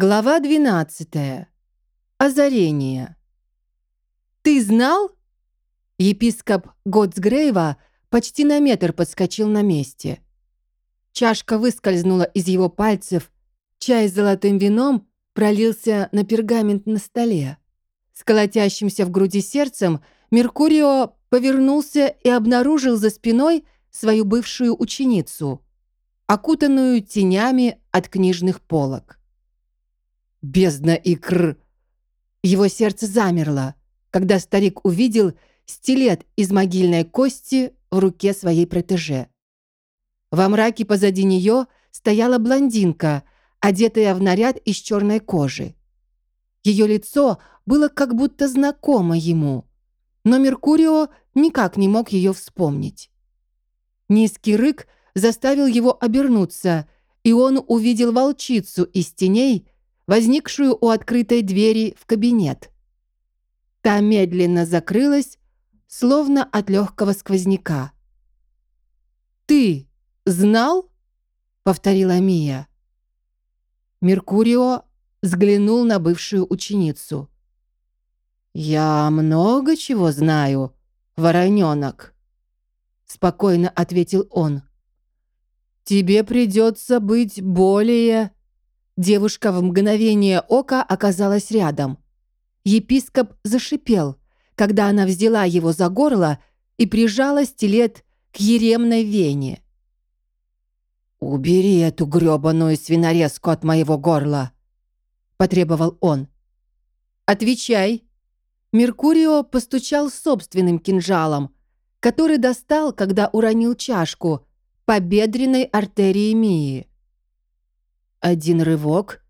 Глава 12. Озарение. «Ты знал?» Епископ Готсгрейва почти на метр подскочил на месте. Чашка выскользнула из его пальцев, чай с золотым вином пролился на пергамент на столе. С колотящимся в груди сердцем Меркурио повернулся и обнаружил за спиной свою бывшую ученицу, окутанную тенями от книжных полок. Бездна икр. Его сердце замерло, когда старик увидел стилет из могильной кости в руке своей протеже. Во мраке позади нее стояла блондинка, одетая в наряд из черной кожи. Ее лицо было как будто знакомо ему, но Меркурио никак не мог ее вспомнить. Низкий рык заставил его обернуться, и он увидел волчицу из теней, возникшую у открытой двери в кабинет. Та медленно закрылась, словно от легкого сквозняка. «Ты знал?» — повторила Мия. Меркурио взглянул на бывшую ученицу. «Я много чего знаю, вороненок», — спокойно ответил он. «Тебе придется быть более Девушка в мгновение ока оказалась рядом. Епископ зашипел, когда она взяла его за горло и прижала стилет к еремной вене. «Убери эту грёбаную свинорезку от моего горла!» — потребовал он. «Отвечай!» Меркурио постучал собственным кинжалом, который достал, когда уронил чашку по бедренной артерии Мии. Один рывок,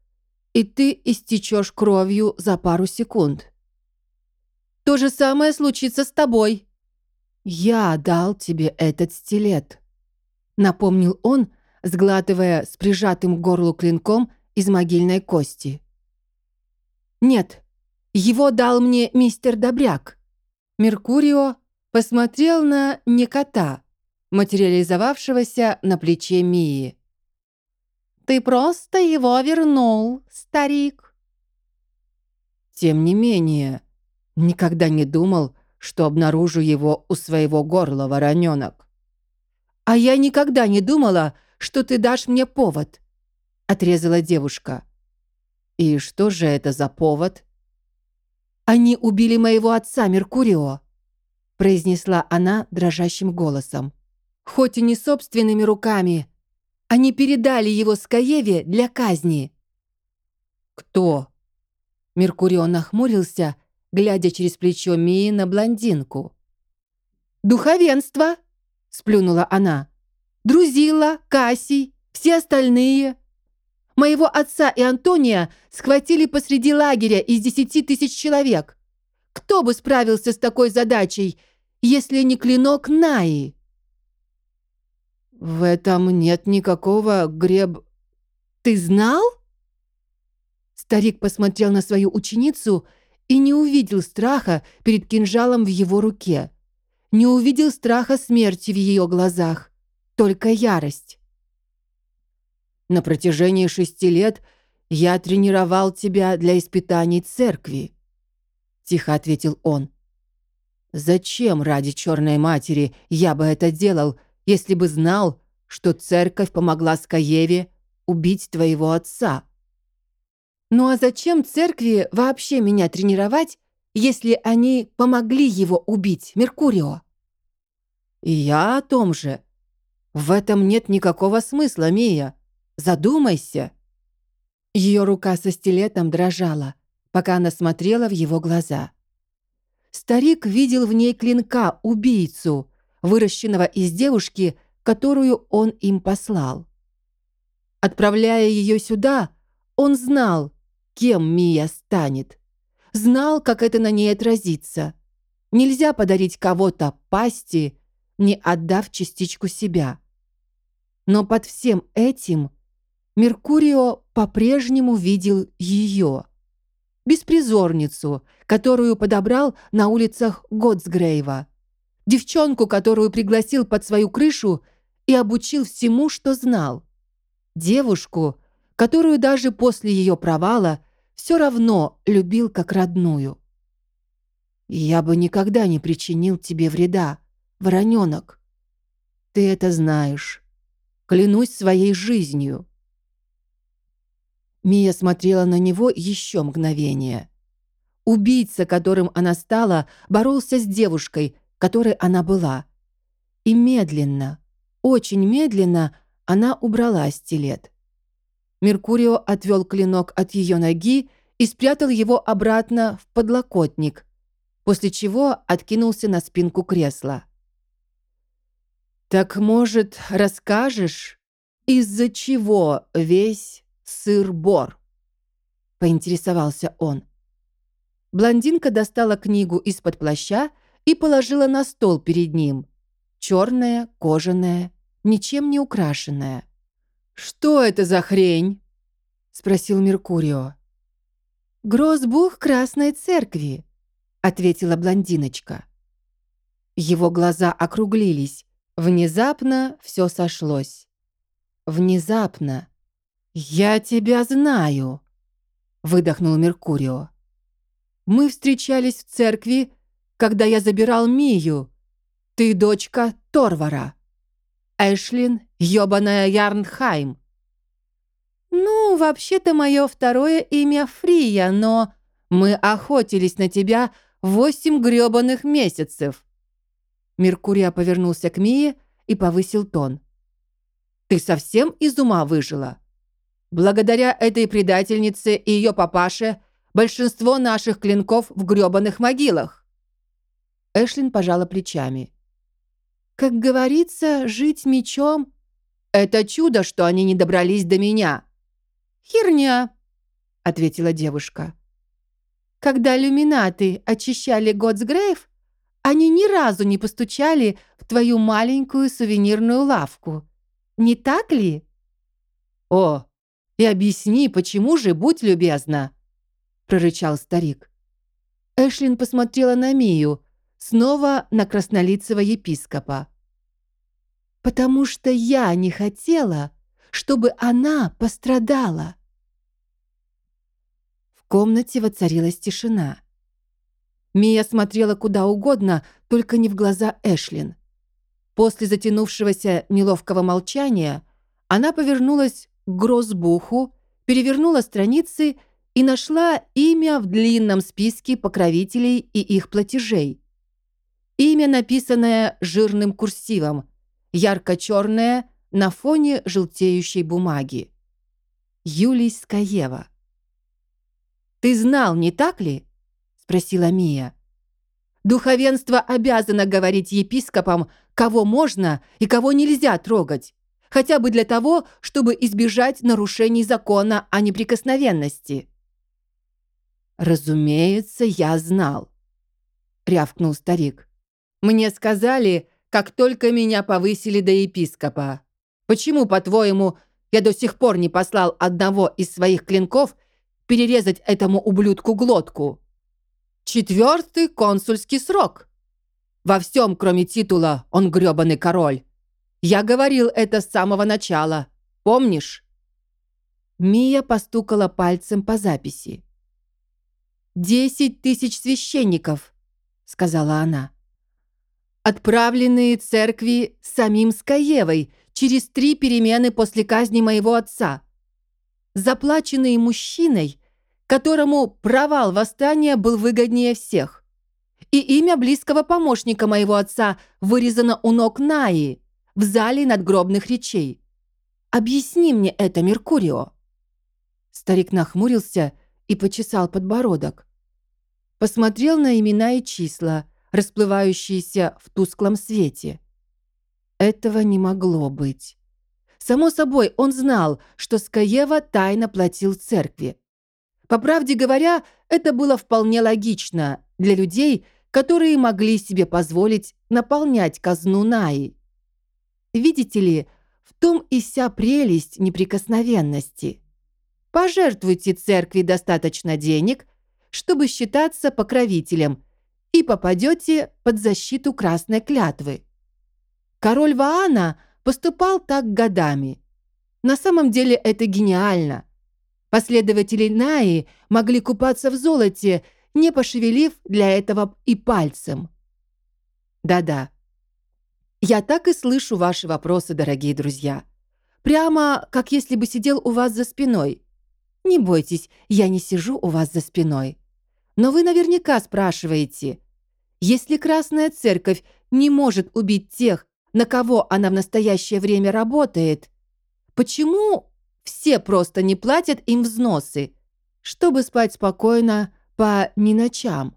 и ты истечешь кровью за пару секунд. То же самое случится с тобой. Я дал тебе этот стилет, напомнил он, сглатывая с прижатым к горлу клинком из могильной кости. Нет, его дал мне мистер Добряк. Меркурио посмотрел на Никота, материализовавшегося на плече Мии. Ты просто его вернул, старик. Тем не менее, никогда не думал, что обнаружу его у своего горла, вороненок. А я никогда не думала, что ты дашь мне повод, отрезала девушка. И что же это за повод? Они убили моего отца Меркурио, произнесла она дрожащим голосом. Хоть и не собственными руками, они передали его Скаеве для казни». «Кто?» Меркурион нахмурился, глядя через плечо Мии на блондинку. «Духовенство!» — сплюнула она. «Друзила, Кассий, все остальные. Моего отца и Антония схватили посреди лагеря из десяти тысяч человек. Кто бы справился с такой задачей, если не клинок Наи?» «В этом нет никакого греб...» «Ты знал?» Старик посмотрел на свою ученицу и не увидел страха перед кинжалом в его руке. Не увидел страха смерти в ее глазах, только ярость. «На протяжении шести лет я тренировал тебя для испытаний церкви», — тихо ответил он. «Зачем ради черной матери я бы это делал, если бы знал, что церковь помогла Скаеве убить твоего отца. Ну а зачем церкви вообще меня тренировать, если они помогли его убить, Меркурио? И я о том же. В этом нет никакого смысла, Мия. Задумайся. Ее рука со стилетом дрожала, пока она смотрела в его глаза. Старик видел в ней клинка убийцу, выращенного из девушки, которую он им послал. Отправляя ее сюда, он знал, кем Мия станет. Знал, как это на ней отразится. Нельзя подарить кого-то пасти, не отдав частичку себя. Но под всем этим Меркурио по-прежнему видел ее. Беспризорницу, которую подобрал на улицах Готсгрейва девчонку, которую пригласил под свою крышу и обучил всему, что знал. Девушку, которую даже после ее провала все равно любил как родную. «Я бы никогда не причинил тебе вреда, вороненок. Ты это знаешь. Клянусь своей жизнью». Мия смотрела на него еще мгновение. Убийца, которым она стала, боролся с девушкой, которой она была. И медленно, очень медленно она убрала стилет. Меркурио отвел клинок от ее ноги и спрятал его обратно в подлокотник, после чего откинулся на спинку кресла. «Так, может, расскажешь, из-за чего весь сыр-бор?» — поинтересовался он. Блондинка достала книгу из-под плаща и положила на стол перед ним. Черная, кожаная, ничем не украшенная. «Что это за хрень?» — спросил Меркурио. «Грозбух Красной Церкви», — ответила блондиночка. Его глаза округлились. Внезапно все сошлось. Внезапно. «Я тебя знаю», — выдохнул Меркурио. «Мы встречались в церкви, когда я забирал Мию. Ты дочка Торвара. Эшлин, ёбаная Ярнхайм». «Ну, вообще-то мое второе имя Фрия, но мы охотились на тебя восемь грёбаных месяцев. Меркурия повернулся к Мие и повысил тон. «Ты совсем из ума выжила? Благодаря этой предательнице и ее папаше большинство наших клинков в грёбаных могилах». Эшлин пожала плечами. «Как говорится, жить мечом — это чудо, что они не добрались до меня». «Херня», — ответила девушка. «Когда люминаты очищали Готсгрейв, они ни разу не постучали в твою маленькую сувенирную лавку. Не так ли? О, и объясни, почему же, будь любезна, прорычал старик. Эшлин посмотрела на Мию, снова на краснолицего епископа. «Потому что я не хотела, чтобы она пострадала». В комнате воцарилась тишина. Мия смотрела куда угодно, только не в глаза Эшлин. После затянувшегося неловкого молчания она повернулась к Грозбуху, перевернула страницы и нашла имя в длинном списке покровителей и их платежей. Имя, написанное жирным курсивом, ярко-черное на фоне желтеющей бумаги. Юлий Скаева. «Ты знал, не так ли?» спросила Мия. «Духовенство обязано говорить епископам, кого можно и кого нельзя трогать, хотя бы для того, чтобы избежать нарушений закона о неприкосновенности». «Разумеется, я знал», — рявкнул старик. «Мне сказали, как только меня повысили до епископа. Почему, по-твоему, я до сих пор не послал одного из своих клинков перерезать этому ублюдку глотку?» Четвертый консульский срок. Во всем, кроме титула, он грёбаный король. Я говорил это с самого начала. Помнишь?» Мия постукала пальцем по записи. «Десять тысяч священников», — сказала она. «Отправленные церкви самим Скаевой через три перемены после казни моего отца. Заплаченные мужчиной, которому провал восстания был выгоднее всех. И имя близкого помощника моего отца вырезано у ног Наи в зале надгробных речей. Объясни мне это, Меркурио. Старик нахмурился и почесал подбородок. Посмотрел на имена и числа, расплывающиеся в тусклом свете. Этого не могло быть. Само собой, он знал, что Скаева тайно платил церкви. По правде говоря, это было вполне логично для людей, которые могли себе позволить наполнять казну Наи. Видите ли, в том и вся прелесть неприкосновенности. Пожертвуйте церкви достаточно денег, чтобы считаться покровителем, и попадете под защиту красной клятвы. Король Ваана поступал так годами. На самом деле это гениально – Последователи Наи могли купаться в золоте, не пошевелив для этого и пальцем. Да-да. Я так и слышу ваши вопросы, дорогие друзья. Прямо как если бы сидел у вас за спиной. Не бойтесь, я не сижу у вас за спиной. Но вы наверняка спрашиваете, если Красная Церковь не может убить тех, на кого она в настоящее время работает, почему все просто не платят им взносы, чтобы спать спокойно по не ночам?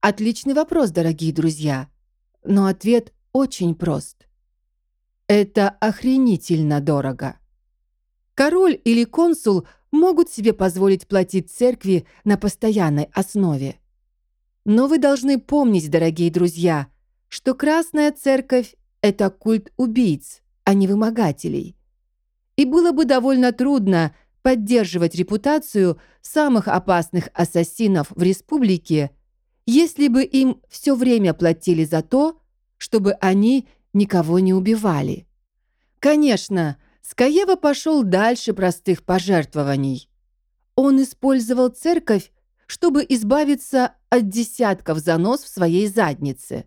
Отличный вопрос, дорогие друзья. Но ответ очень прост. Это охренительно дорого. Король или консул могут себе позволить платить церкви на постоянной основе. Но вы должны помнить, дорогие друзья, что Красная Церковь — это культ убийц, а не вымогателей. И было бы довольно трудно поддерживать репутацию самых опасных ассасинов в республике, если бы им все время платили за то, чтобы они никого не убивали. Конечно, Скаева пошел дальше простых пожертвований. Он использовал церковь, чтобы избавиться от десятков занос в своей заднице.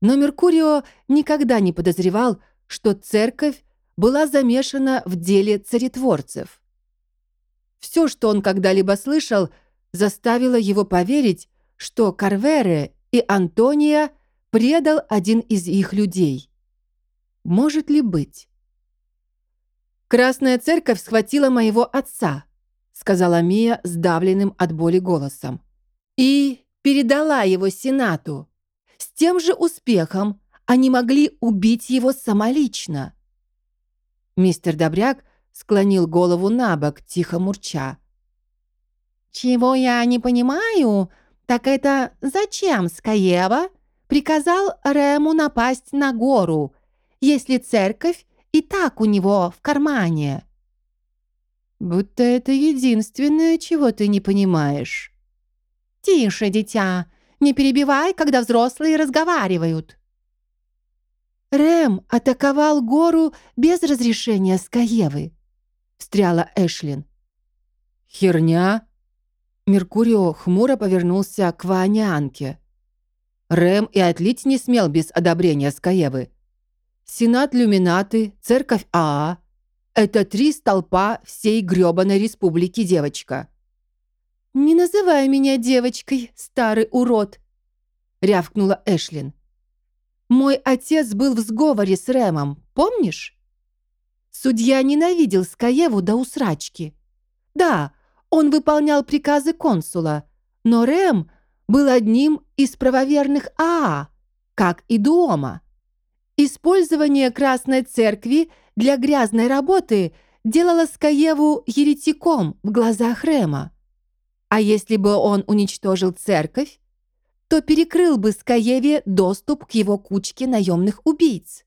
Но Меркурио никогда не подозревал, что церковь была замешана в деле царетворцев. Все, что он когда-либо слышал, заставило его поверить, что Карвере и Антония предал один из их людей. Может ли быть? «Красная церковь схватила моего отца», сказала Мия сдавленным от боли голосом. «И передала его Сенату. С тем же успехом они могли убить его самолично». Мистер Добряк склонил голову на бок, тихо мурча. «Чего я не понимаю, так это зачем Скаева приказал Рему напасть на гору, если церковь и так у него в кармане. Будто это единственное, чего ты не понимаешь. Тише, дитя, не перебивай, когда взрослые разговаривают. Рэм атаковал гору без разрешения Скаевы, встряла Эшлин. Херня. Меркурио хмуро повернулся к Ваанянке. Рэм и отлить не смел без одобрения Скаевы. Сенат Люминаты, церковь Аа. Это три столпа всей грёбаной республики, девочка. «Не называй меня девочкой, старый урод!» — рявкнула Эшлин. «Мой отец был в сговоре с Рэмом, помнишь? Судья ненавидел Скаеву до усрачки. Да, он выполнял приказы консула, но Рэм был одним из правоверных Аа, как и Дуома. Использование Красной Церкви для грязной работы делало Скаеву еретиком в глазах Рема. А если бы он уничтожил церковь, то перекрыл бы Скаеве доступ к его кучке наемных убийц.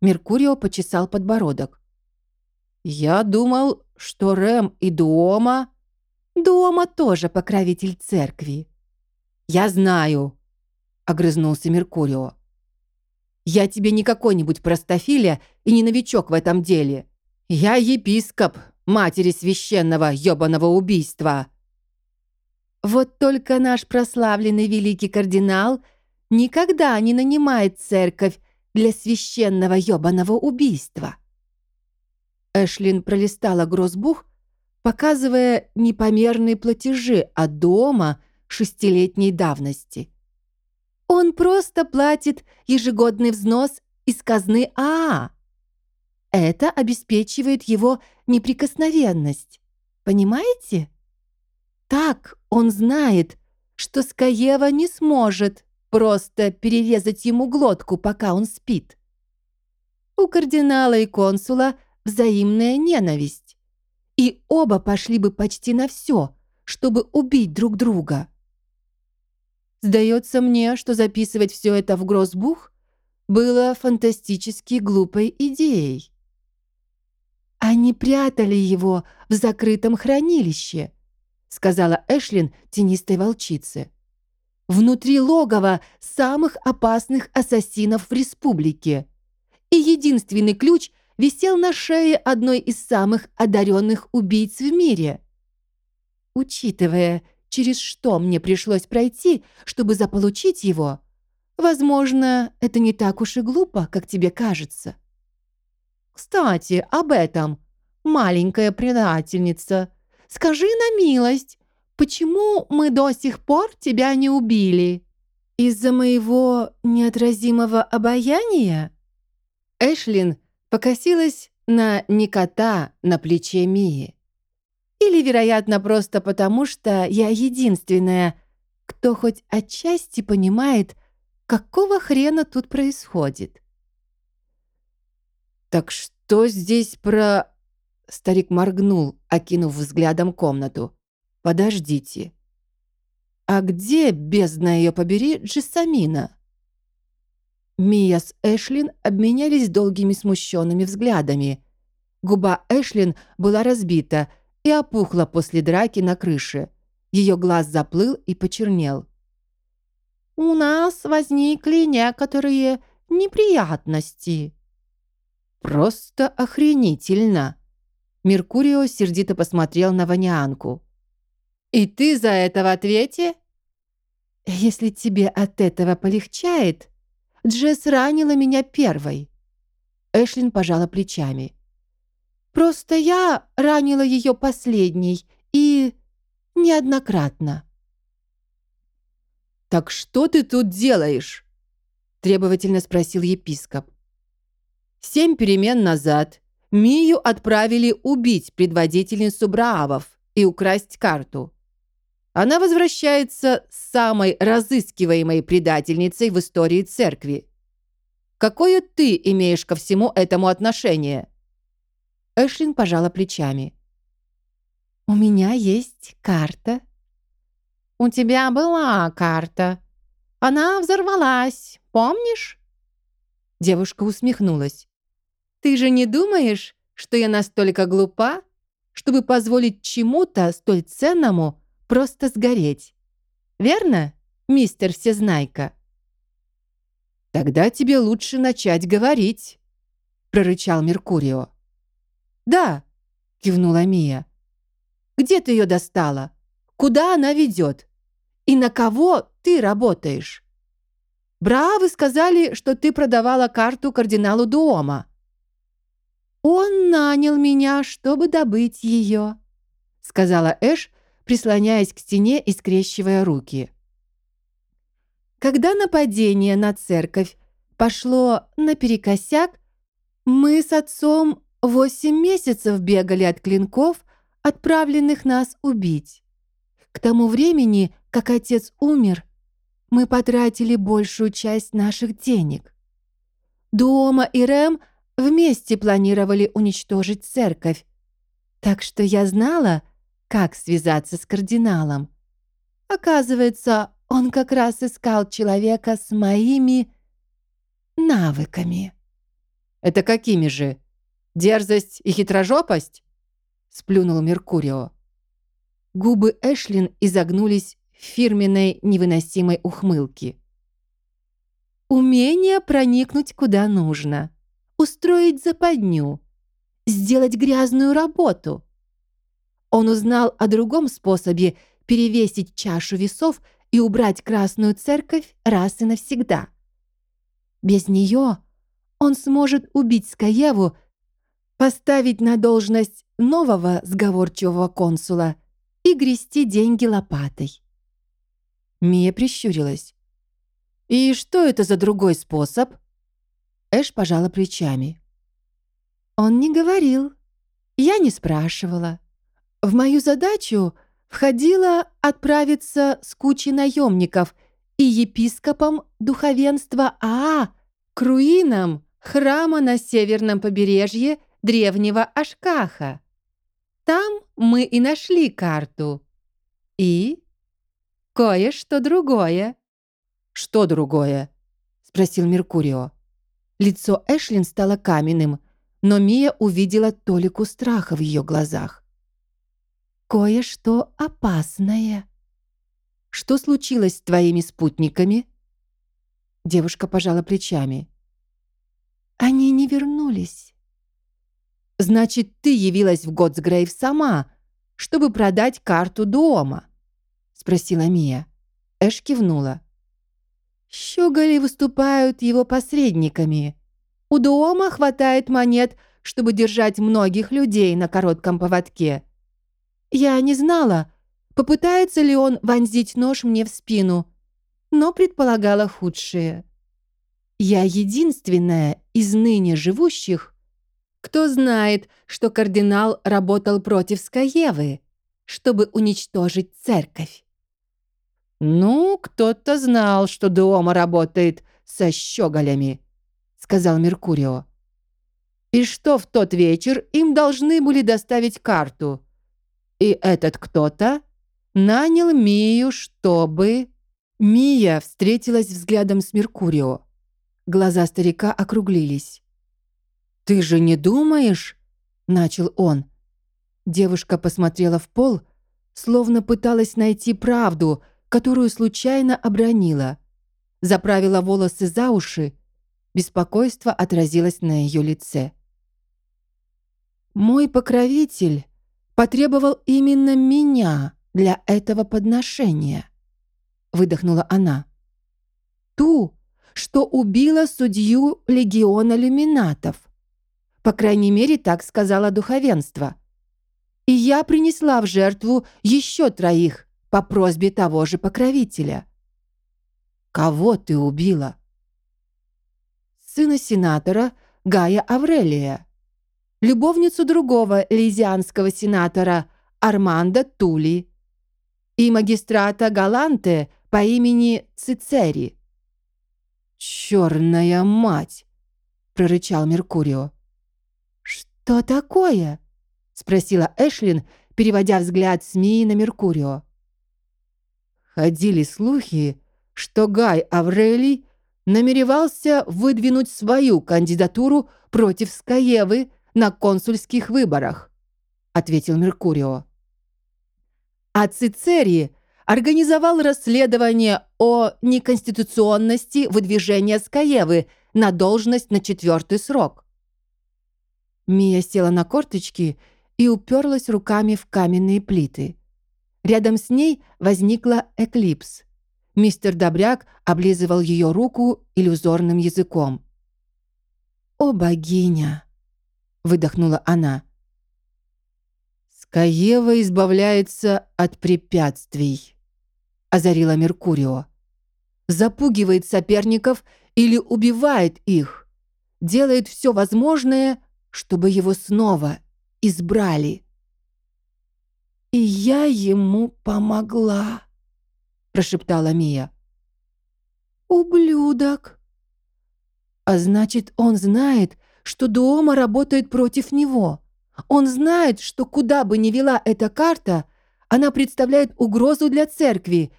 Меркурио почесал подбородок. «Я думал, что Рэм и Дуома...» «Дуома тоже покровитель церкви». «Я знаю», — огрызнулся Меркурио. Я тебе не какой-нибудь простофиля и не новичок в этом деле. Я епископ матери священного ёбаного убийства». Вот только наш прославленный великий кардинал никогда не нанимает церковь для священного ёбаного убийства. Эшлин пролистала грозбух, показывая непомерные платежи от дома шестилетней давности. Он просто платит ежегодный взнос из казны АА. Это обеспечивает его неприкосновенность. Понимаете? Так он знает, что Скаева не сможет просто перерезать ему глотку, пока он спит. У кардинала и консула взаимная ненависть. И оба пошли бы почти на все, чтобы убить друг друга. Сдается мне, что записывать все это в гроссбух было фантастически глупой идеей. «Они прятали его в закрытом хранилище», сказала Эшлин тенистой волчице. «Внутри логова самых опасных ассасинов в республике. И единственный ключ висел на шее одной из самых одаренных убийц в мире. Учитывая, через что мне пришлось пройти, чтобы заполучить его, возможно, это не так уж и глупо, как тебе кажется. Кстати, об этом, маленькая предательница, скажи на милость, почему мы до сих пор тебя не убили? Из-за моего неотразимого обаяния? Эшлин покосилась на Никота на плече Мии. Или, вероятно, просто потому, что я единственная, кто хоть отчасти понимает, какого хрена тут происходит. «Так что здесь про...» Старик моргнул, окинув взглядом комнату. «Подождите. А где, бездна ее побери, Джессамина?» Мия с Эшлин обменялись долгими смущенными взглядами. Губа Эшлин была разбита — и опухла после драки на крыше. Ее глаз заплыл и почернел. «У нас возникли некоторые неприятности». «Просто охренительно!» Меркурио сердито посмотрел на Ванианку. «И ты за это в ответе?» «Если тебе от этого полегчает, Джесс ранила меня первой». Эшлин пожала плечами. Просто я ранила ее последней и неоднократно. «Так что ты тут делаешь?» — требовательно спросил епископ. Семь перемен назад Мию отправили убить предводительницу Браавов и украсть карту. Она возвращается с самой разыскиваемой предательницей в истории церкви. Какое ты имеешь ко всему этому отношение? Эшлин пожала плечами. «У меня есть карта». «У тебя была карта. Она взорвалась, помнишь?» Девушка усмехнулась. «Ты же не думаешь, что я настолько глупа, чтобы позволить чему-то столь ценному просто сгореть? Верно, мистер Всезнайка?» «Тогда тебе лучше начать говорить», — прорычал Меркурио. «Да», — кивнула Мия. «Где ты ее достала? Куда она ведет? И на кого ты работаешь?» «Бравы сказали, что ты продавала карту кардиналу Дуома». «Он нанял меня, чтобы добыть ее», — сказала Эш, прислоняясь к стене и скрещивая руки. Когда нападение на церковь пошло наперекосяк, мы с отцом Восемь месяцев бегали от клинков, отправленных нас убить. К тому времени, как отец умер, мы потратили большую часть наших денег. Дуома и Рэм вместе планировали уничтожить церковь, так что я знала, как связаться с кардиналом. Оказывается, он как раз искал человека с моими навыками. «Это какими же?» Дерзость и хитрожопость?» — сплюнул Меркурио. Губы Эшлин изогнулись в фирменной невыносимой ухмылке. «Умение проникнуть куда нужно, устроить западню, сделать грязную работу». Он узнал о другом способе перевесить чашу весов и убрать Красную Церковь раз и навсегда. Без нее он сможет убить Скаеву поставить на должность нового сговорчивого консула и грести деньги лопатой. Мия прищурилась. «И что это за другой способ?» Эш пожала плечами. «Он не говорил. Я не спрашивала. В мою задачу входило отправиться с кучей наемников и епископом духовенства Аа к руинам храма на северном побережье древнего Ашкаха. Там мы и нашли карту. И кое-что другое. «Что другое?» — спросил Меркурио. Лицо Эшлин стало каменным, но Мия увидела толику страха в ее глазах. «Кое-что опасное». «Что случилось с твоими спутниками?» Девушка пожала плечами. «Они не вернулись. «Значит, ты явилась в Готсгрейв сама, чтобы продать карту дома?» — спросила Мия. Эш кивнула. «Щеголи выступают его посредниками. У дома хватает монет, чтобы держать многих людей на коротком поводке. Я не знала, попытается ли он вонзить нож мне в спину, но предполагала худшее. Я единственная из ныне живущих, кто знает, что кардинал работал против Скаевы, чтобы уничтожить церковь. «Ну, кто-то знал, что Дуома работает со щеголями», — сказал Меркурио. «И что в тот вечер им должны были доставить карту. И этот кто-то нанял Мию, чтобы...» Мия встретилась взглядом с Меркурио. Глаза старика округлились. «Ты же не думаешь?» — начал он. Девушка посмотрела в пол, словно пыталась найти правду, которую случайно обронила. Заправила волосы за уши. Беспокойство отразилось на ее лице. «Мой покровитель потребовал именно меня для этого подношения», — выдохнула она. «Ту, что убила судью легиона люминатов. По крайней мере, так сказала духовенство. И я принесла в жертву еще троих по просьбе того же покровителя. Кого ты убила? Сына сенатора Гая Аврелия, любовницу другого лизианского сенатора Армандо Тули и магистрата Галанте по имени Цицери. «Черная мать!» — прорычал Меркурио. «Что такое?» — спросила Эшлин, переводя взгляд с Мии на Меркурио. Ходили слухи, что Гай Аврелий намеревался выдвинуть свою кандидатуру против Скаевы на консульских выборах, ответил Меркурио. А Цицерий организовал расследование о неконституционности выдвижения Скаевы на должность на четвертый срок. Мия села на корточки и уперлась руками в каменные плиты. Рядом с ней возникла эклипс. Мистер Добряк облизывал ее руку иллюзорным языком. «О, богиня!» — выдохнула она. «Скаева избавляется от препятствий», — озарила Меркурио. «Запугивает соперников или убивает их. Делает все возможное, чтобы его снова избрали». «И я ему помогла», — прошептала Мия. «Ублюдок!» «А значит, он знает, что Дуома работает против него. Он знает, что куда бы ни вела эта карта, она представляет угрозу для церкви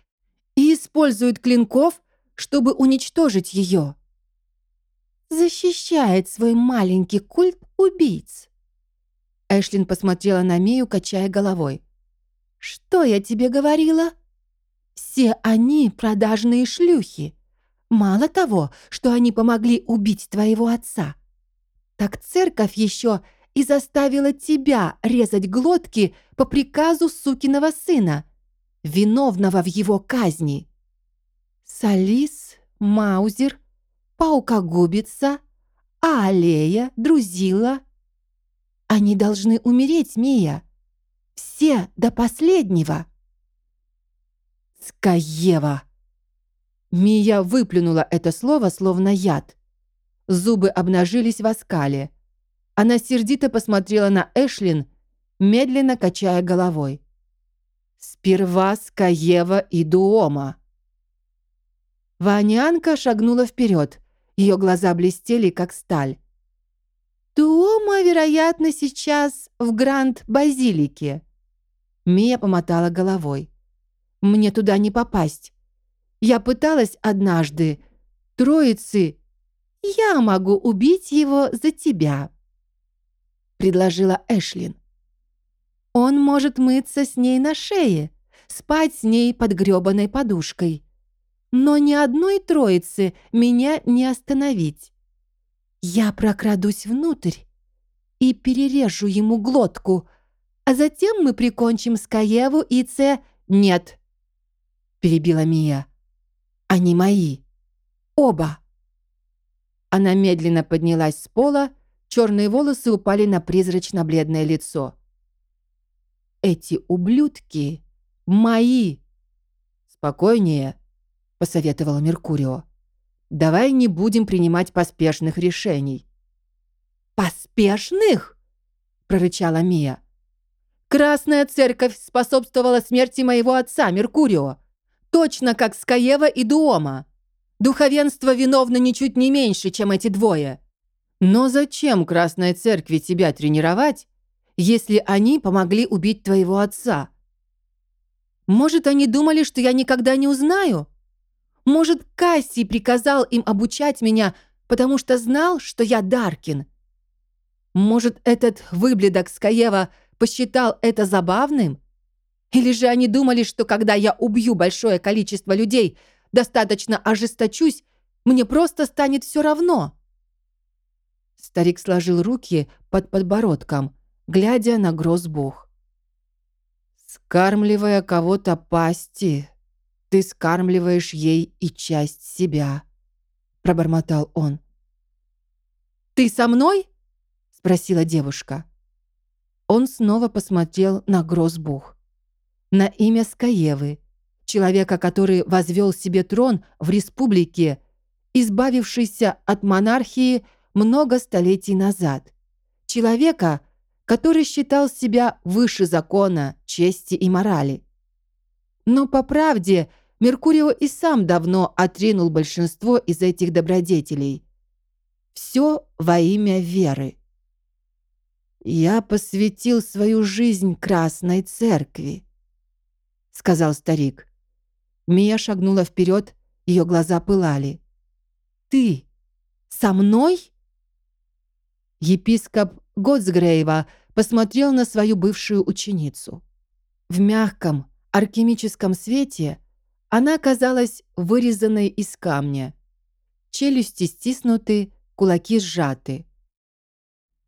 и использует клинков, чтобы уничтожить ее. Защищает свой маленький культ убийц. Эшлин посмотрела на Мию, качая головой. «Что я тебе говорила? Все они продажные шлюхи. Мало того, что они помогли убить твоего отца, так церковь еще и заставила тебя резать глотки по приказу сукиного сына, виновного в его казни. Салис, Маузер, Паукогубица, Аллея, Друзила. Они должны умереть, Мия. Все до последнего. Скаева. Мия выплюнула это слово, словно яд. Зубы обнажились в оскале. Она сердито посмотрела на Эшлин, медленно качая головой. «Сперва Скаева и Дуома». Ванянка шагнула вперед. Ее глаза блестели, как сталь. «Дуома, вероятно, сейчас в Гранд-Базилике». Мия помотала головой. «Мне туда не попасть. Я пыталась однажды. Троицы. Я могу убить его за тебя» предложила Эшлин. «Он может мыться с ней на шее, спать с ней под грёбаной подушкой. Но ни одной троицы меня не остановить. Я прокрадусь внутрь и перережу ему глотку, а затем мы прикончим Скаеву и Це...» «Нет», — перебила Мия. «Они мои. Оба». Она медленно поднялась с пола, черные волосы упали на призрачно-бледное лицо. «Эти ублюдки мои!» «Спокойнее», — посоветовала Меркурио. «Давай не будем принимать поспешных решений». «Поспешных?» — прорычала Мия. «Красная церковь способствовала смерти моего отца, Меркурио, точно как Скаева и Дуома. Духовенство виновно ничуть не меньше, чем эти двое. Но зачем Красной Церкви тебя тренировать, если они помогли убить твоего отца? Может, они думали, что я никогда не узнаю? Может, Кассий приказал им обучать меня, потому что знал, что я Даркин? Может, этот выбледок Скаева посчитал это забавным? Или же они думали, что когда я убью большое количество людей – достаточно ожесточусь, мне просто станет все равно». Старик сложил руки под подбородком, глядя на грозбух. «Скармливая кого-то пасти, ты скармливаешь ей и часть себя», — пробормотал он. «Ты со мной?» — спросила девушка. Он снова посмотрел на грозбух. На имя Скаевы, человека, который возвел себе трон в республике, избавившийся от монархии много столетий назад. Человека, который считал себя выше закона, чести и морали. Но по правде Меркурио и сам давно отринул большинство из этих добродетелей. Все во имя веры. «Я посвятил свою жизнь Красной Церкви», — сказал старик. Мия шагнула вперед, ее глаза пылали. «Ты со мной?» Епископ Готсгрейва посмотрел на свою бывшую ученицу. В мягком, алхимическом свете она казалась вырезанной из камня. Челюсти стиснуты, кулаки сжаты.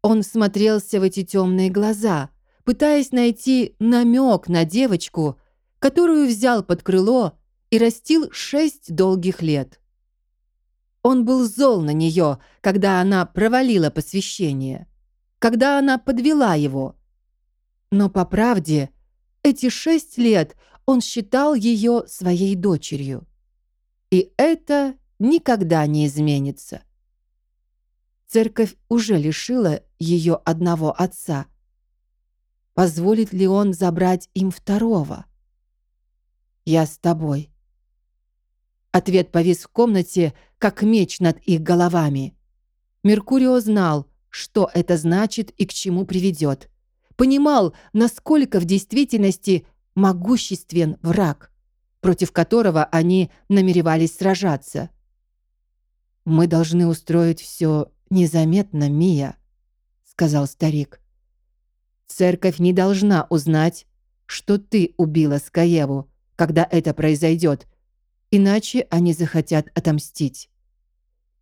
Он смотрелся в эти темные глаза, пытаясь найти намек на девочку, которую взял под крыло и растил шесть долгих лет. Он был зол на нее, когда она провалила посвящение, когда она подвела его. Но по правде, эти шесть лет он считал ее своей дочерью. И это никогда не изменится. Церковь уже лишила ее одного отца. Позволит ли он забрать им второго? «Я с тобой», Ответ повис в комнате, как меч над их головами. Меркурио знал, что это значит и к чему приведет. Понимал, насколько в действительности могуществен враг, против которого они намеревались сражаться. «Мы должны устроить все незаметно, Мия», — сказал старик. «Церковь не должна узнать, что ты убила Скаеву, когда это произойдет, иначе они захотят отомстить.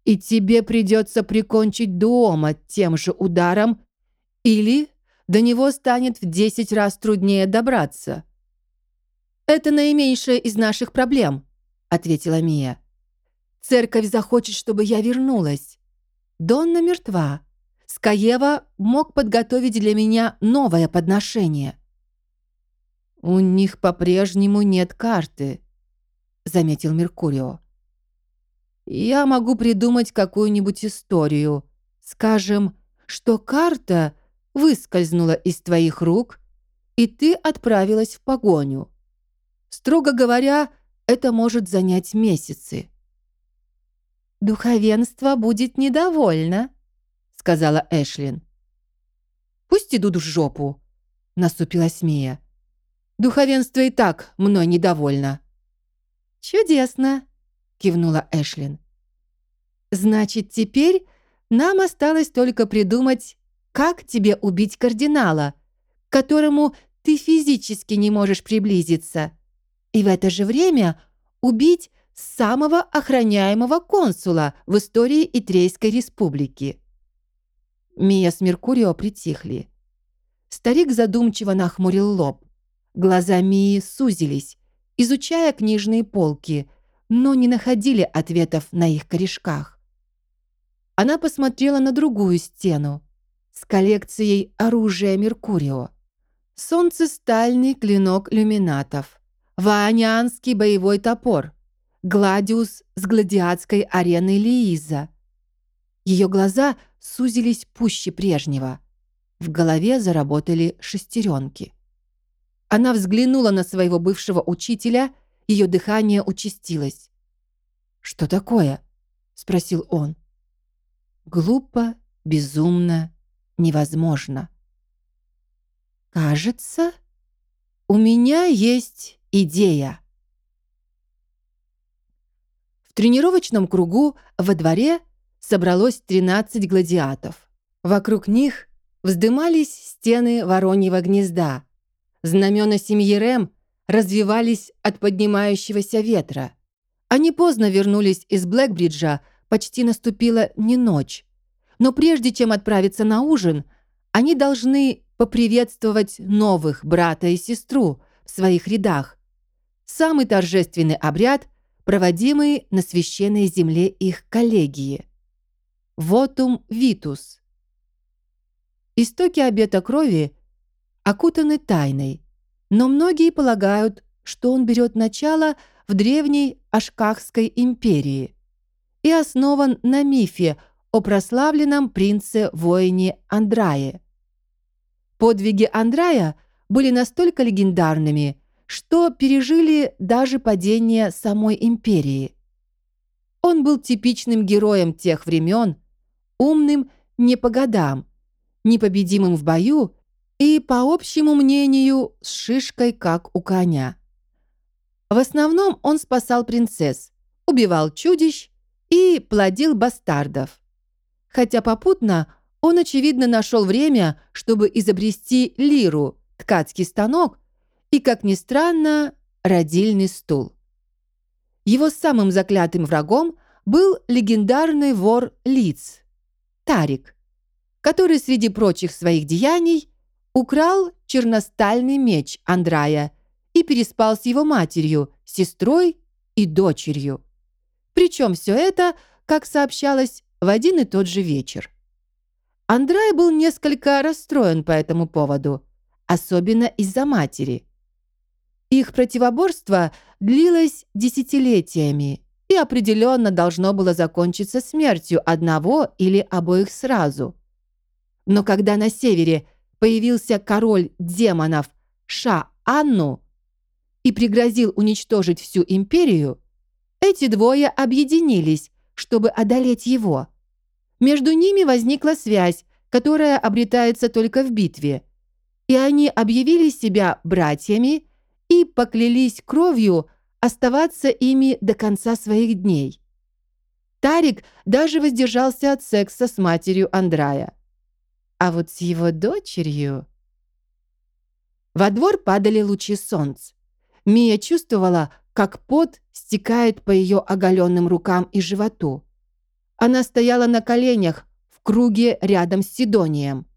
И тебе придется прикончить дома тем же ударом, или до него станет в десять раз труднее добраться. «Это наименьшая из наших проблем», — ответила Мия. «Церковь захочет, чтобы я вернулась. Донна мертва. Скаева мог подготовить для меня новое подношение». «У них по-прежнему нет карты», — заметил Меркурио. «Я могу придумать какую-нибудь историю. Скажем, что карта выскользнула из твоих рук, и ты отправилась в погоню. Строго говоря, это может занять месяцы». «Духовенство будет недовольно», — сказала Эшлин. «Пусть идут в жопу», — наступила Мия. «Духовенство и так мной недовольно». «Чудесно!» — кивнула Эшлин. «Значит, теперь нам осталось только придумать, как тебе убить кардинала, к которому ты физически не можешь приблизиться, и в это же время убить самого охраняемого консула в истории Итрейской республики. Мия с Меркурио притихли. Старик задумчиво нахмурил лоб. Глаза Мии сузились, изучая книжные полки, но не находили ответов на их корешках. Она посмотрела на другую стену с коллекцией оружия Меркурио. Солнцестальный клинок люминатов, ваанианский боевой топор, гладиус с гладиатской ареной Лииза. Ее глаза сузились пуще прежнего. В голове заработали шестеренки. Она взглянула на своего бывшего учителя, ее дыхание участилось. «Что такое?» — спросил он. «Глупо, безумно, невозможно». «Кажется, у меня есть идея». В тренировочном кругу во дворе собралось 13 гладиатов. Вокруг них вздымались стены вороньего гнезда. Знамена семьи Рэм развивались от поднимающегося ветра. Они поздно вернулись из Блэкбриджа, почти наступила не ночь. Но прежде чем отправиться на ужин, они должны поприветствовать новых брата и сестру в своих рядах. Самый торжественный обряд, проводимый на священной земле их коллегии. Вотум витус – Истоки обета крови окутаны тайной, но многие полагают, что он берет начало в древней Ашкахской империи и основан на мифе о прославленном принце-воине Андрае. Подвиги Андрая были настолько легендарными, что пережили даже падение самой империи. Он был типичным героем тех времен, умным не по годам, непобедимым в бою и, по общему мнению, с шишкой, как у коня. В основном он спасал принцесс, убивал чудищ и плодил бастардов. Хотя попутно он, очевидно, нашел время, чтобы изобрести лиру, ткацкий станок и, как ни странно, родильный стул. Его самым заклятым врагом был легендарный вор Лиц, Тарик, который среди прочих своих деяний украл черностальный меч Андрая и переспал с его матерью, сестрой и дочерью. Причем все это, как сообщалось, в один и тот же вечер. Андрай был несколько расстроен по этому поводу, особенно из-за матери. Их противоборство длилось десятилетиями и определенно должно было закончиться смертью одного или обоих сразу – но когда на севере появился король демонов Ша-Анну и пригрозил уничтожить всю империю, эти двое объединились, чтобы одолеть его. Между ними возникла связь, которая обретается только в битве, и они объявили себя братьями и поклялись кровью оставаться ими до конца своих дней. Тарик даже воздержался от секса с матерью Андрая. А вот с его дочерью... Во двор падали лучи солнца. Мия чувствовала, как пот стекает по ее оголенным рукам и животу. Она стояла на коленях в круге рядом с Сидонием.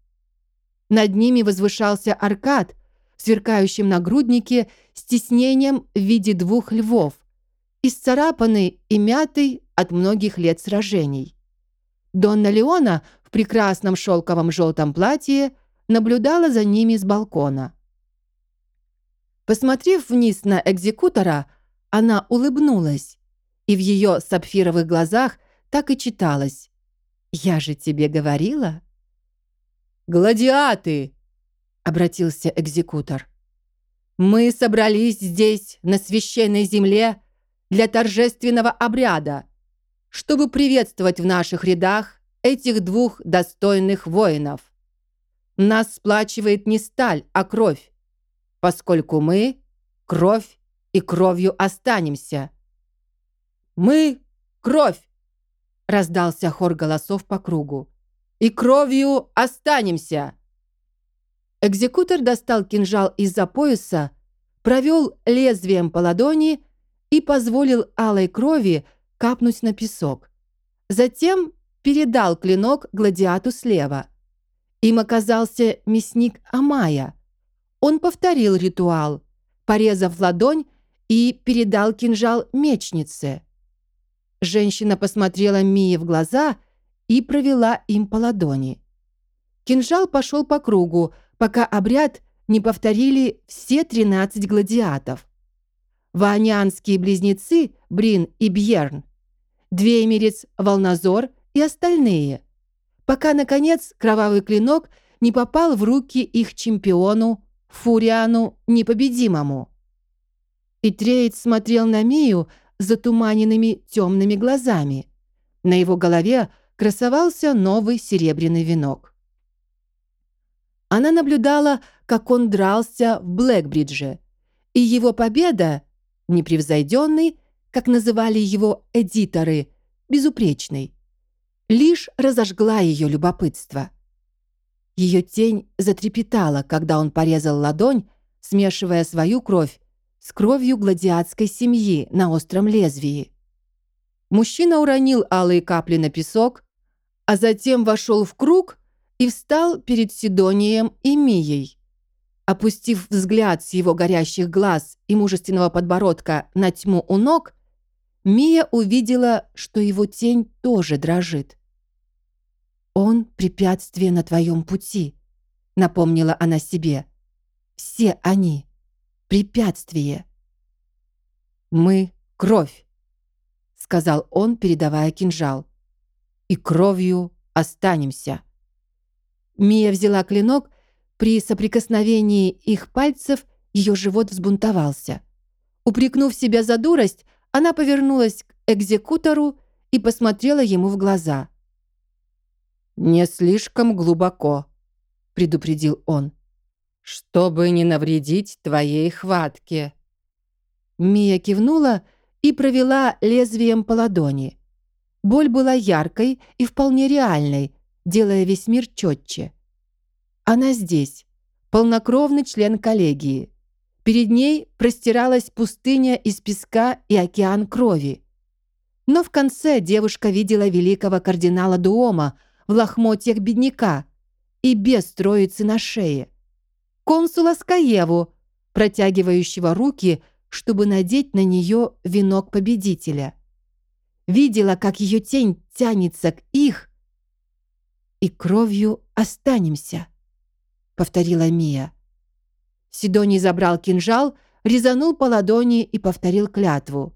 Над ними возвышался аркад в сверкающем нагруднике с тиснением в виде двух львов, исцарапанный и мятый от многих лет сражений. Донна Леона в прекрасном шелковом желтом платье наблюдала за ними с балкона. Посмотрев вниз на экзекутора, она улыбнулась, и в ее сапфировых глазах так и читалось. «Я же тебе говорила?» «Гладиаты!» — обратился экзекутор. «Мы собрались здесь, на священной земле, для торжественного обряда, чтобы приветствовать в наших рядах этих двух достойных воинов. Нас сплачивает не сталь, а кровь, поскольку мы — кровь и кровью останемся. «Мы — кровь!» — раздался хор голосов по кругу. «И кровью останемся!» Экзекутор достал кинжал из-за пояса, провел лезвием по ладони и позволил алой крови капнуть на песок. Затем передал клинок гладиату слева, Им оказался мясник Амая. Он повторил ритуал, порезав ладонь и передал кинжал мечнице. Женщина посмотрела Мии в глаза и провела им по ладони. Кинжал пошел по кругу, пока обряд не повторили все 13 гладиатов. Ваанянские близнецы Брин и Бьерн, Двеймерец, Волнозор и остальные, пока, наконец, кровавый клинок не попал в руки их чемпиону Фуриану Непобедимому. И Трейд смотрел на Мию затуманенными темными глазами. На его голове красовался новый серебряный венок. Она наблюдала, как он дрался в Блэкбридже, и его победа, непревзойденный, как называли его эдиторы, безупречный, лишь разожгла ее любопытство. Ее тень затрепетала, когда он порезал ладонь, смешивая свою кровь с кровью гладиатской семьи на остром лезвии. Мужчина уронил алые капли на песок, а затем вошел в круг и встал перед Сидонием и Мией. Опустив взгляд с его горящих глаз и мужественного подбородка на тьму у ног, Мия увидела, что его тень тоже дрожит. «Он — препятствие на твоем пути», — напомнила она себе. «Все они — препятствие». «Мы — кровь», — сказал он, передавая кинжал. «И кровью останемся». Мия взяла клинок, при соприкосновении их пальцев ее живот взбунтовался. Упрекнув себя за дурость, она повернулась к экзекутору и посмотрела ему в глаза. «Не слишком глубоко», — предупредил он, «чтобы не навредить твоей хватке». Мия кивнула и провела лезвием по ладони. Боль была яркой и вполне реальной, делая весь мир четче. Она здесь, полнокровный член коллегии. Перед ней простиралась пустыня из песка и океан крови. Но в конце девушка видела великого кардинала Дуома в лохмотьях бедняка и без троицы на шее. Консула Скаеву, протягивающего руки, чтобы надеть на нее венок победителя. Видела, как ее тень тянется к их, и кровью останемся», — повторила Мия. Сидоний забрал кинжал, резанул по ладони и повторил клятву.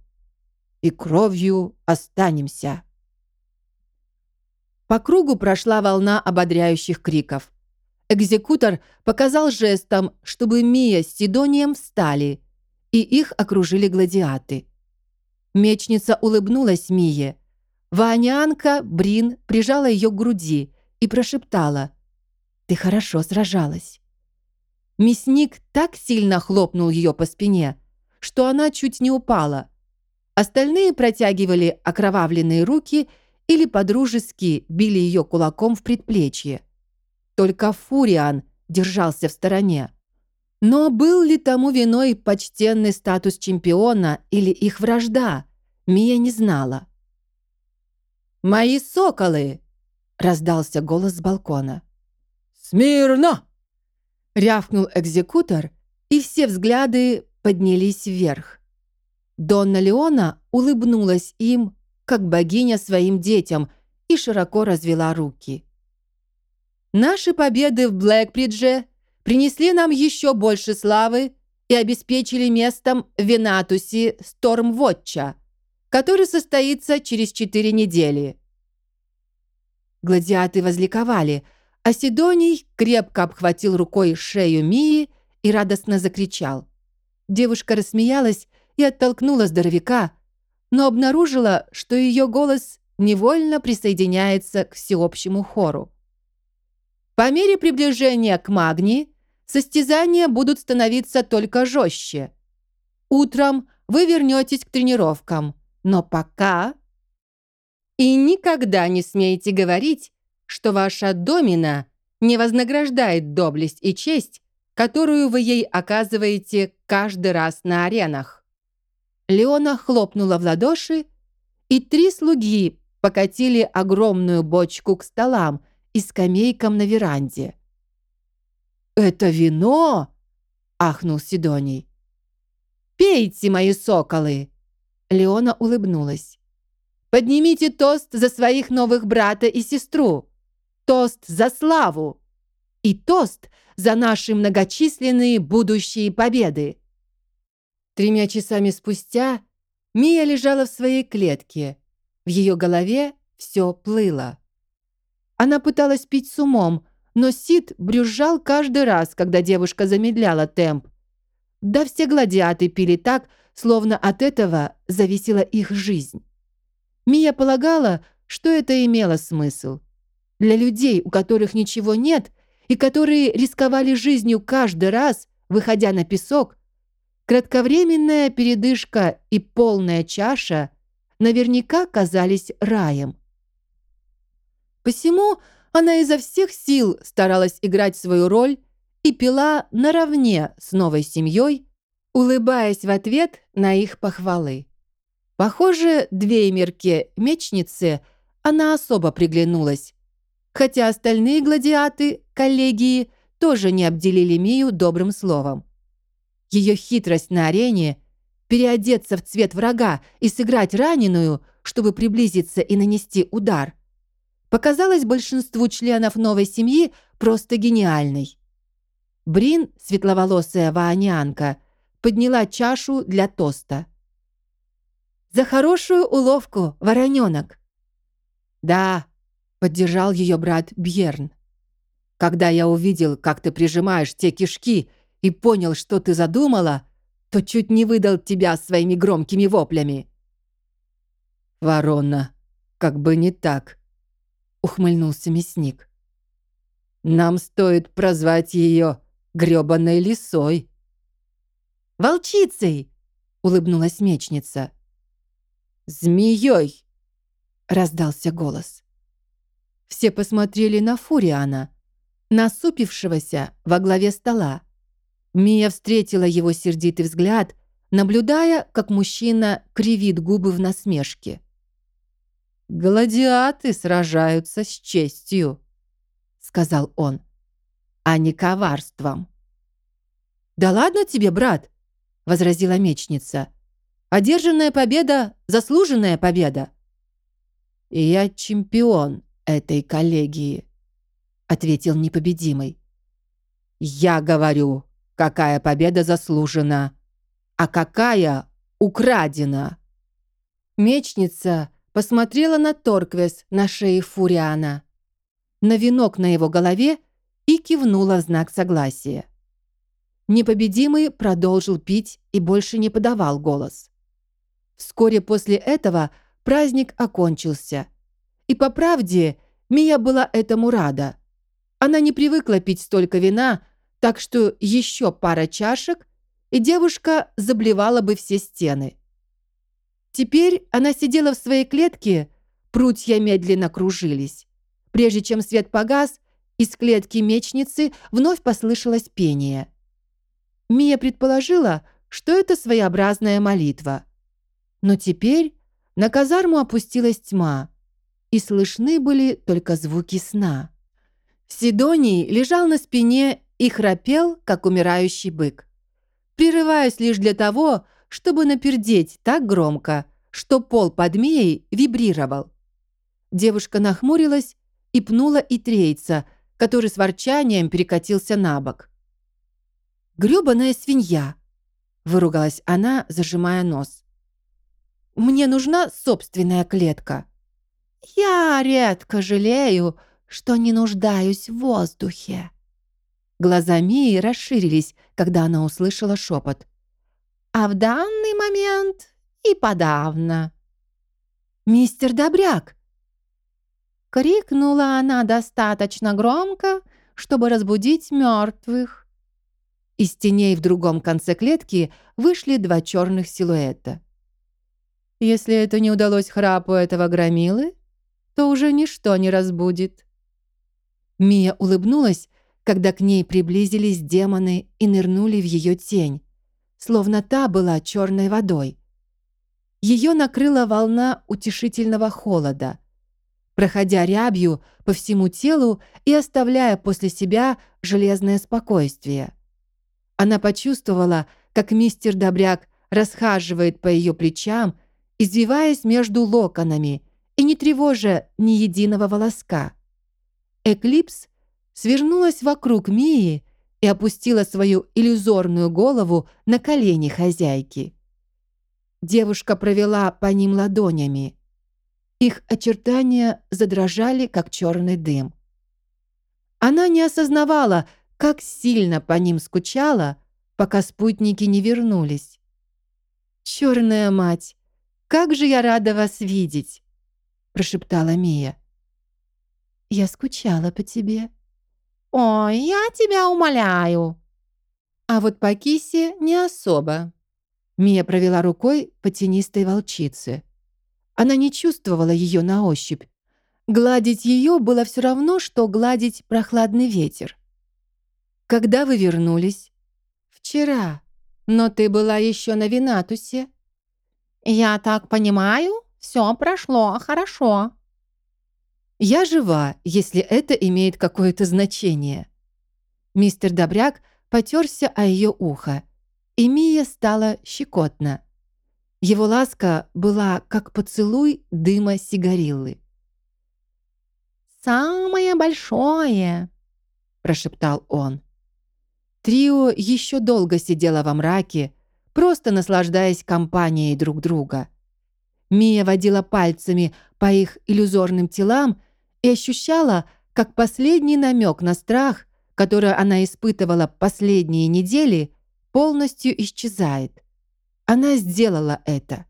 «И кровью останемся». По кругу прошла волна ободряющих криков. Экзекутор показал жестом, чтобы Мия с Сидонием встали, и их окружили гладиаты. Мечница улыбнулась Мие. Ваанянка, Брин, прижала ее к груди и прошептала. «Ты хорошо сражалась». Мясник так сильно хлопнул ее по спине, что она чуть не упала. Остальные протягивали окровавленные руки или подружески били ее кулаком в предплечье. Только Фуриан держался в стороне. Но был ли тому виной почтенный статус чемпиона или их вражда, Мия не знала. «Мои соколы!» — раздался голос с балкона. «Смирно!» Рявкнул экзекутор, и все взгляды поднялись вверх. Донна Леона улыбнулась им, как богиня своим детям, и широко развела руки. «Наши победы в Блэкбридже принесли нам еще больше славы и обеспечили местом в Венатусе Стормвотча, который состоится через четыре недели». Гладиаты возликовали – а Сидоний крепко обхватил рукой шею Мии и радостно закричал. Девушка рассмеялась и оттолкнула здоровяка, но обнаружила, что ее голос невольно присоединяется к всеобщему хору. По мере приближения к магнии состязания будут становиться только жестче. Утром вы вернетесь к тренировкам, но пока... И никогда не смейте говорить, что ваша домина не вознаграждает доблесть и честь, которую вы ей оказываете каждый раз на аренах. Леона хлопнула в ладоши, и три слуги покатили огромную бочку к столам и скамейкам на веранде. «Это вино!» — ахнул Сидоний. «Пейте, мои соколы!» Леона улыбнулась. «Поднимите тост за своих новых брата и сестру! Тост за славу! И тост за наши многочисленные будущие победы!» Тремя часами спустя Мия лежала в своей клетке. В ее голове все плыло. Она пыталась пить с умом, но Сид брюзжал каждый раз, когда девушка замедляла темп. Да все гладиаты пили так, словно от этого зависела их жизнь. Мия полагала, что это имело смысл. Для людей, у которых ничего нет, и которые рисковали жизнью каждый раз, выходя на песок, кратковременная передышка и полная чаша наверняка казались раем. Посему она изо всех сил старалась играть свою роль и пила наравне с новой семьей, улыбаясь в ответ на их похвалы. Похоже, две мерке-мечницы она особо приглянулась, хотя остальные гладиаты, коллегии, тоже не обделили Мию добрым словом. Ее хитрость на арене — переодеться в цвет врага и сыграть раненую, чтобы приблизиться и нанести удар — показалась большинству членов новой семьи просто гениальной. Брин, светловолосая ваанянка, подняла чашу для тоста. «За хорошую уловку, вороненок!» «Да», — поддержал ее брат Бьерн. «Когда я увидел, как ты прижимаешь те кишки и понял, что ты задумала, то чуть не выдал тебя своими громкими воплями». «Ворона, как бы не так», — ухмыльнулся мясник. «Нам стоит прозвать ее грёбаной лисой». «Волчицей!» — улыбнулась мечница. «Змеей!» — раздался голос. Все посмотрели на Фуриана, насупившегося во главе стола. Мия встретила его сердитый взгляд, наблюдая, как мужчина кривит губы в насмешке. «Гладиаты сражаются с честью», — сказал он, — «а не коварством». «Да ладно тебе, брат», — возразила мечница. «Одержанная победа — заслуженная победа». «И я чемпион этой коллегии», — ответил непобедимый. «Я говорю, какая победа заслужена, а какая украдена». Мечница посмотрела на Торквес на шее Фуриана, на венок на его голове и кивнула в знак согласия. Непобедимый продолжил пить и больше не подавал голос. Вскоре после этого праздник окончился. И по правде, Мия была этому рада. Она не привыкла пить столько вина, так что еще пара чашек, и девушка заблевала бы все стены. Теперь она сидела в своей клетке, прутья медленно кружились. Прежде чем свет погас, из клетки мечницы вновь послышалось пение. Мия предположила, что это своеобразная молитва. Но теперь на казарму опустилась тьма, и слышны были только звуки сна. Сидоний лежал на спине и храпел, как умирающий бык. Прерываясь лишь для того, чтобы напердеть так громко, что пол под Мией вибрировал. Девушка нахмурилась и пнула и трейца, который с ворчанием перекатился на бок. «Грёбаная свинья!» — выругалась она, зажимая нос. «Мне нужна собственная клетка. Я редко жалею, что не нуждаюсь в воздухе». Глаза Мии расширились, когда она услышала шепот а в данный момент и подавно. «Мистер Добряк!» Крикнула она достаточно громко, чтобы разбудить мертвых. Из теней в другом конце клетки вышли два черных силуэта. Если это не удалось храпу этого громилы, то уже ничто не разбудит. Мия улыбнулась, когда к ней приблизились демоны и нырнули в ее тень словно та была черной водой. Ее накрыла волна утешительного холода. проходя рябью по всему телу и оставляя после себя железное спокойствие. Она почувствовала, как мистер Добряк расхаживает по ее плечам, извиваясь между локонами и не тревожа ни единого волоска. Эклипс свернулась вокруг Мии и опустила свою иллюзорную голову на колени хозяйки. Девушка провела по ним ладонями. Их очертания задрожали, как черный дым. Она не осознавала, как сильно по ним скучала, пока спутники не вернулись. «Черная мать, как же я рада вас видеть!» прошептала Мия. «Я скучала по тебе». «Ой, я тебя умоляю!» А вот по кисе не особо. Мия провела рукой по тенистой волчице. Она не чувствовала ее на ощупь. Гладить ее было все равно, что гладить прохладный ветер. «Когда вы вернулись?» «Вчера. Но ты была еще на Винатусе». «Я так понимаю, все прошло хорошо». «Я жива, если это имеет какое-то значение». Мистер Добряк потерся о ее ухо, и Мия стала щекотно. Его ласка была как поцелуй дыма сигариллы. «Самое большое!» – прошептал он. Трио еще долго сидело во мраке, просто наслаждаясь компанией друг друга. Мия водила пальцами по их иллюзорным телам и ощущала, как последний намек на страх, который она испытывала последние недели, полностью исчезает. Она сделала это.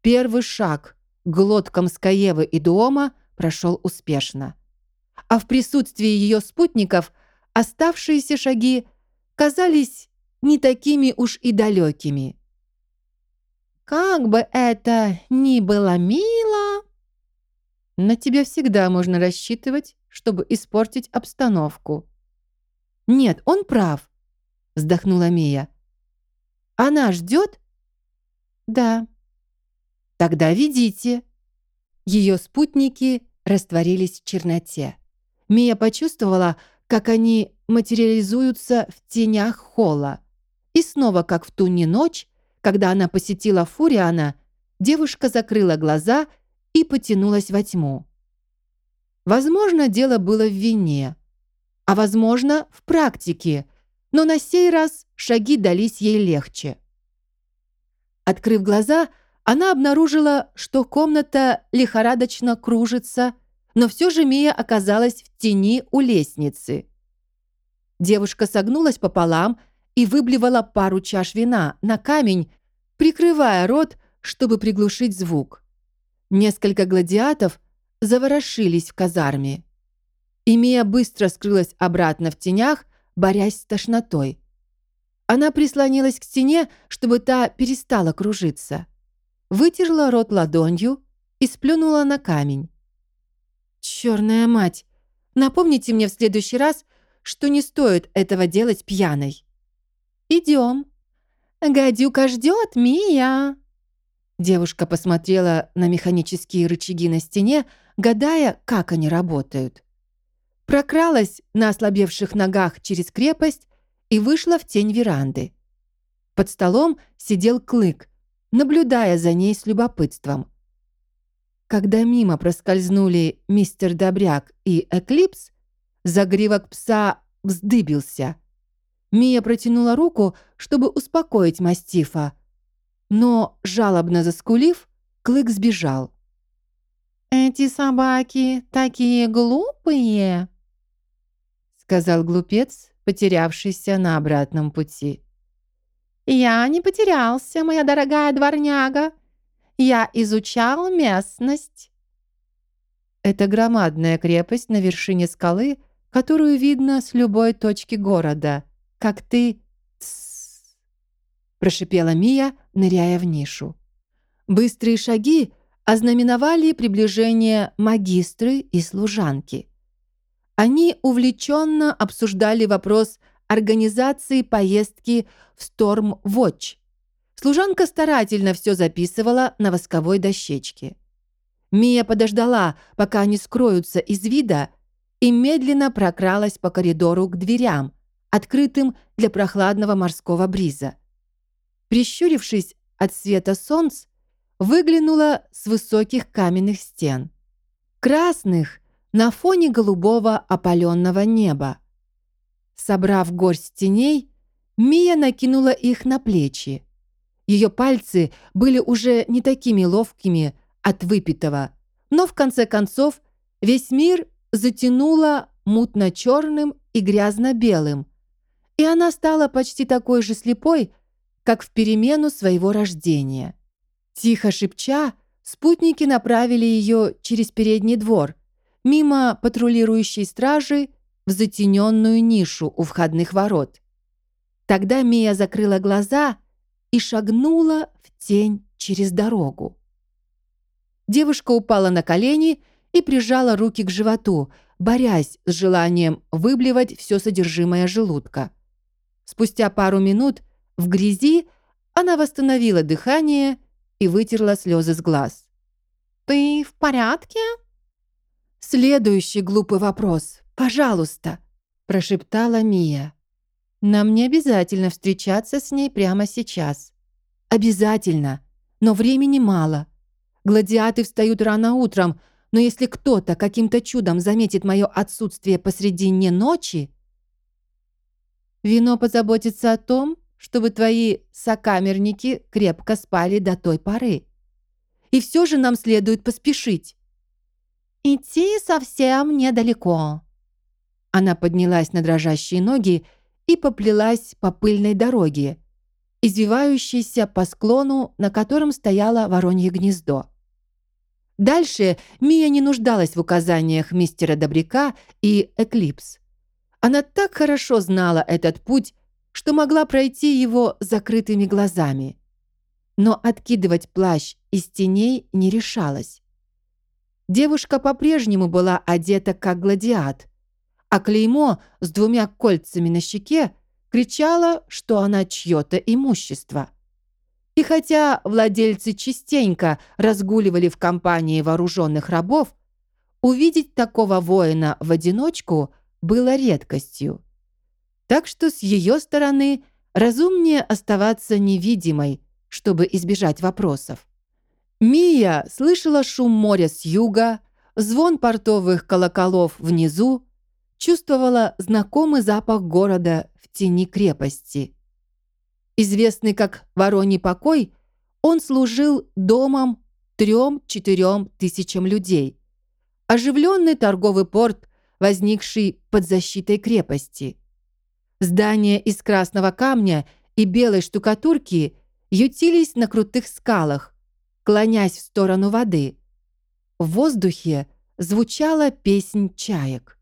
Первый шаг к глоткам Скаевы и Дуома прошел успешно. А в присутствии ее спутников оставшиеся шаги казались не такими уж и далекими. «Как бы это ни было мило!» «На тебя всегда можно рассчитывать, чтобы испортить обстановку». «Нет, он прав», — вздохнула Мия. «Она ждет, «Да». «Тогда ведите». Ее спутники растворились в черноте. Мия почувствовала, как они материализуются в тенях холла. И снова, как в ту не ночь, когда она посетила Фуриана, девушка закрыла глаза и потянулась во тьму. Возможно, дело было в вине, а возможно, в практике, но на сей раз шаги дались ей легче. Открыв глаза, она обнаружила, что комната лихорадочно кружится, но все же Мия оказалась в тени у лестницы. Девушка согнулась пополам и выблевала пару чаш вина на камень, прикрывая рот, чтобы приглушить звук. Несколько гладиатов заворошились в казарме. И Мия быстро скрылась обратно в тенях, борясь с тошнотой. Она прислонилась к стене, чтобы та перестала кружиться. Вытерла рот ладонью и сплюнула на камень. «Чёрная мать! Напомните мне в следующий раз, что не стоит этого делать пьяной. Идем. Гадюка ждет, Мия!» Девушка посмотрела на механические рычаги на стене, гадая, как они работают. Прокралась на ослабевших ногах через крепость и вышла в тень веранды. Под столом сидел Клык, наблюдая за ней с любопытством. Когда мимо проскользнули мистер Добряк и Эклипс, загривок пса вздыбился. Мия протянула руку, чтобы успокоить мастифа, но, жалобно заскулив, Клык сбежал. «Эти собаки такие глупые!» сказал глупец, потерявшийся на обратном пути. «Я не потерялся, моя дорогая дворняга. Я изучал местность». Это громадная крепость на вершине скалы, которую видно с любой точки города, как ты... Тссс, прошипела Мия, ныряя в нишу. Быстрые шаги ознаменовали приближение магистры и служанки. Они увлеченно обсуждали вопрос организации поездки в Storm Watch. Служанка старательно все записывала на восковой дощечке. Мия подождала, пока они скроются из вида, и медленно прокралась по коридору к дверям, открытым для прохладного морского бриза. Прищурившись от света солнц, выглянула с высоких каменных стен. Красных на фоне голубого опаленного неба. Собрав горсть теней, Мия накинула их на плечи. Ее пальцы были уже не такими ловкими от выпитого, но в конце концов весь мир затянуло мутно-черным и грязно-белым, и она стала почти такой же слепой, как в перемену своего рождения. Тихо шепча, спутники направили ее через передний двор, мимо патрулирующей стражи в затененную нишу у входных ворот. Тогда Мия закрыла глаза и шагнула в тень через дорогу. Девушка упала на колени и прижала руки к животу, борясь с желанием выблевать все содержимое желудка. Спустя пару минут в грязи она восстановила дыхание и вытерла слезы с глаз. «Ты в порядке?» «Следующий глупый вопрос, пожалуйста», – прошептала Мия. «Нам не обязательно встречаться с ней прямо сейчас». «Обязательно, но времени мало. Гладиаты встают рано утром, но если кто-то каким-то чудом заметит мое отсутствие посредине ночи...» «Вино позаботится о том, чтобы твои сокамерники крепко спали до той поры. И все же нам следует поспешить». «Идти совсем недалеко». Она поднялась на дрожащие ноги и поплелась по пыльной дороге, извивающейся по склону, на котором стояло воронье гнездо. Дальше Мия не нуждалась в указаниях мистера Добряка и Эклипс. Она так хорошо знала этот путь, что могла пройти его закрытыми глазами. Но откидывать плащ из теней не решалась. Девушка по-прежнему была одета как гладиат, а клеймо с двумя кольцами на щеке кричало, что она чье-то имущество. И хотя владельцы частенько разгуливали в компании вооруженных рабов, увидеть такого воина в одиночку было редкостью. Так что с ее стороны разумнее оставаться невидимой, чтобы избежать вопросов. Мия слышала шум моря с юга, звон портовых колоколов внизу, чувствовала знакомый запах города в тени крепости. Известный как «Вороний покой», он служил домом трем-четырем тысячам людей. Оживленный торговый порт, возникший под защитой крепости – Здания из красного камня и белой штукатурки ютились на крутых скалах, клонясь в сторону воды. В воздухе звучала песнь чаек.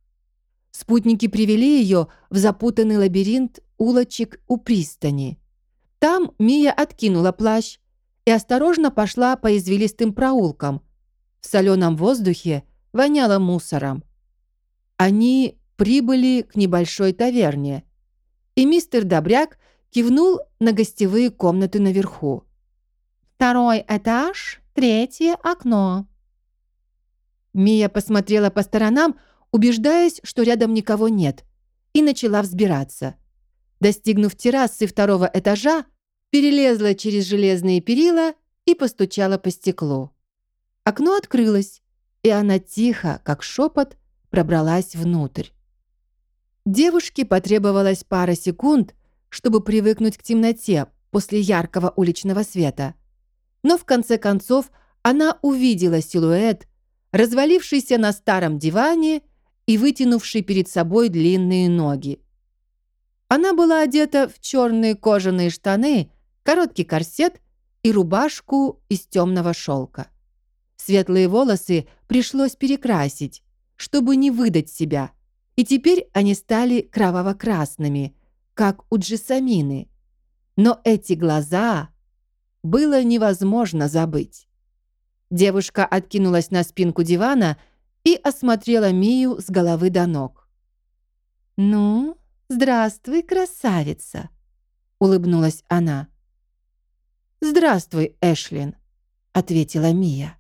Спутники привели ее в запутанный лабиринт улочек у пристани. Там Мия откинула плащ и осторожно пошла по извилистым проулкам. В соленом воздухе воняло мусором. Они прибыли к небольшой таверне – и мистер Добряк кивнул на гостевые комнаты наверху. «Второй этаж, третье окно». Мия посмотрела по сторонам, убеждаясь, что рядом никого нет, и начала взбираться. Достигнув террасы второго этажа, перелезла через железные перила и постучала по стеклу. Окно открылось, и она тихо, как шепот, пробралась внутрь. Девушке потребовалось пара секунд, чтобы привыкнуть к темноте после яркого уличного света. Но в конце концов она увидела силуэт, развалившийся на старом диване и вытянувший перед собой длинные ноги. Она была одета в черные кожаные штаны, короткий корсет и рубашку из темного шелка. Светлые волосы пришлось перекрасить, чтобы не выдать себя – и теперь они стали кроваво-красными, как у Джессамины. Но эти глаза было невозможно забыть. Девушка откинулась на спинку дивана и осмотрела Мию с головы до ног. «Ну, здравствуй, красавица!» — улыбнулась она. «Здравствуй, Эшлин!» — ответила Мия.